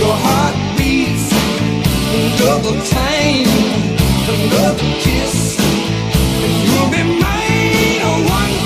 your heart beats double time, another kiss, and you'll be mine. Oh, one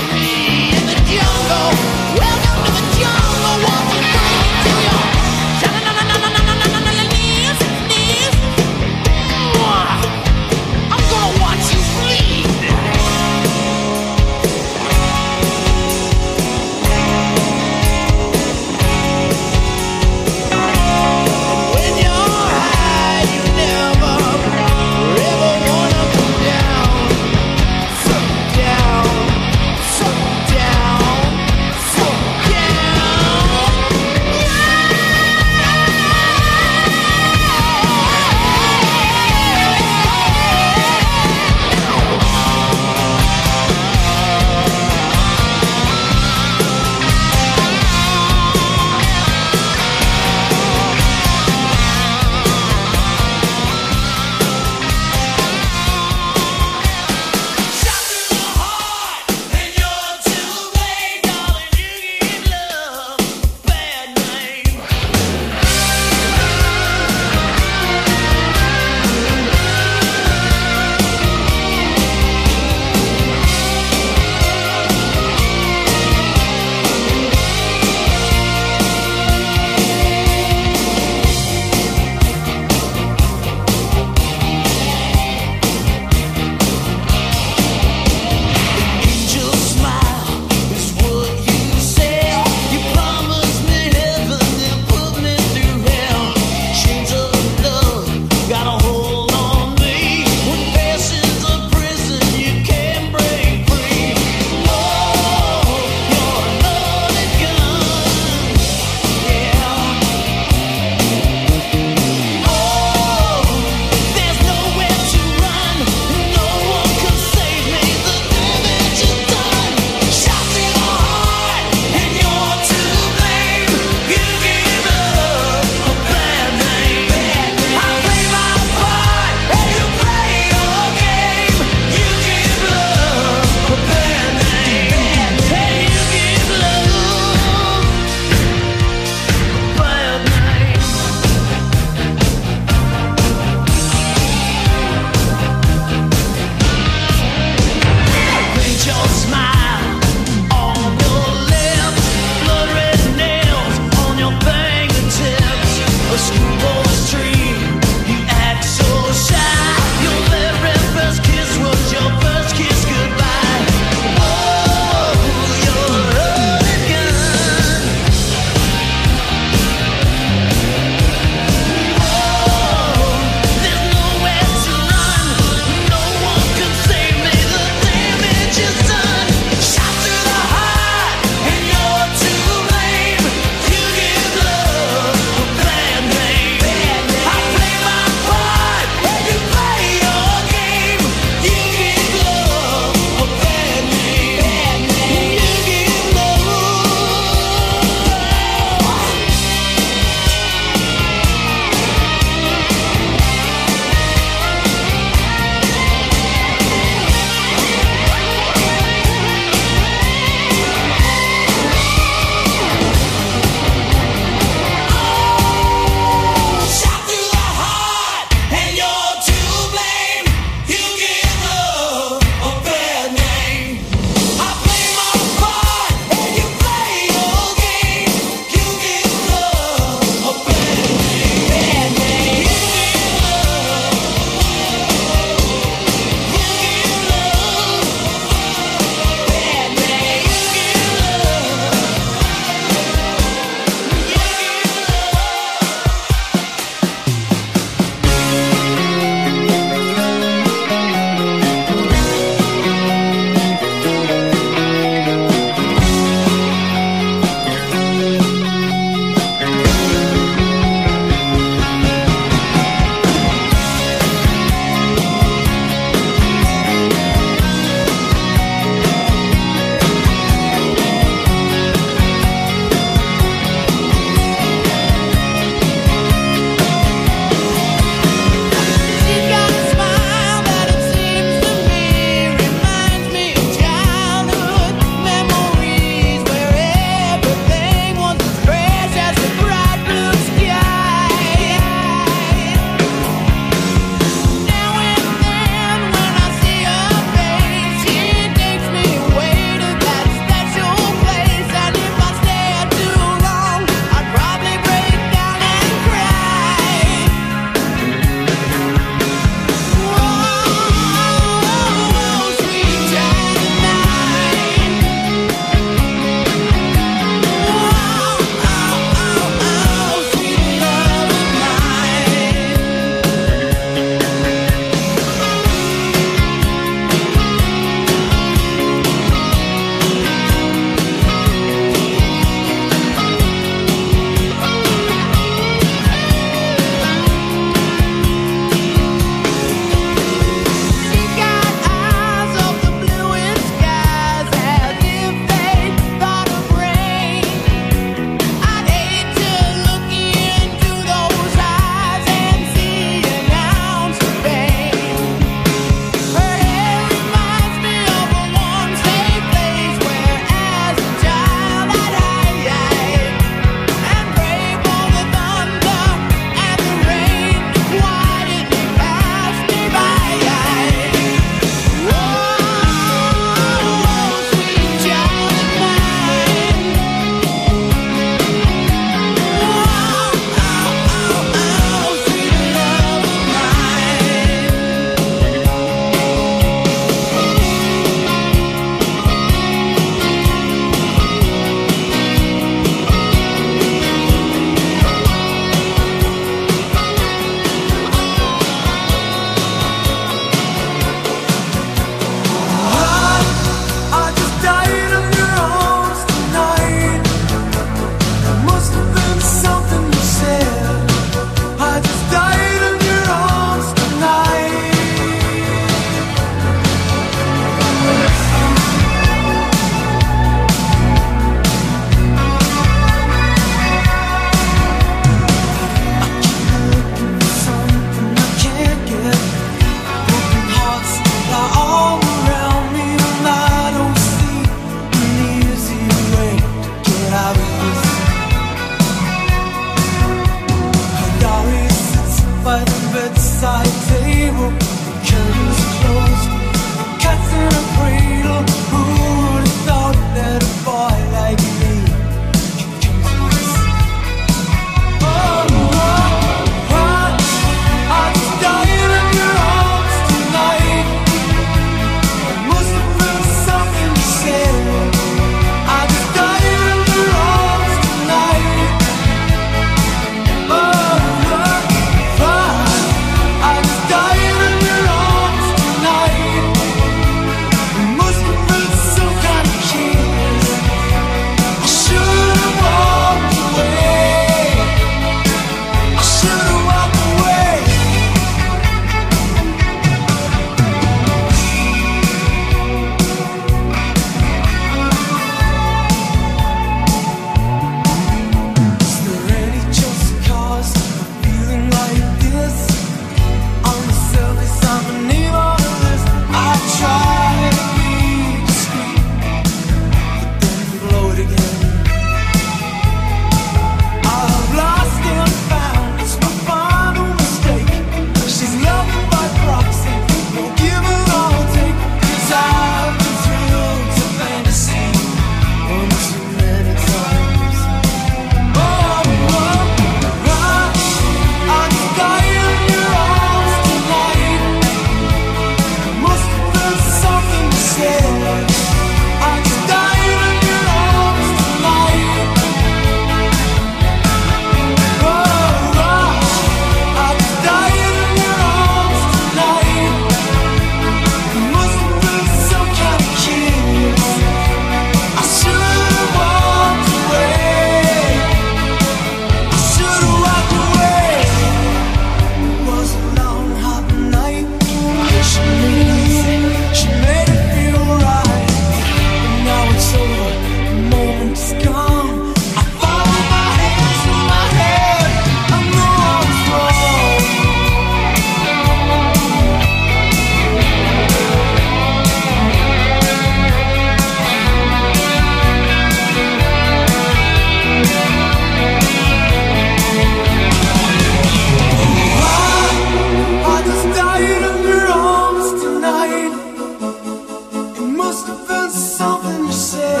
must have been something you said.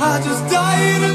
I just died.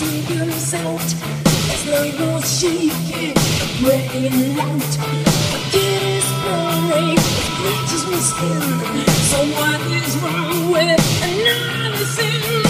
see yourself. It's like you're shaking, praying out. A kid is blurry, reaches. So what is wrong with another sin?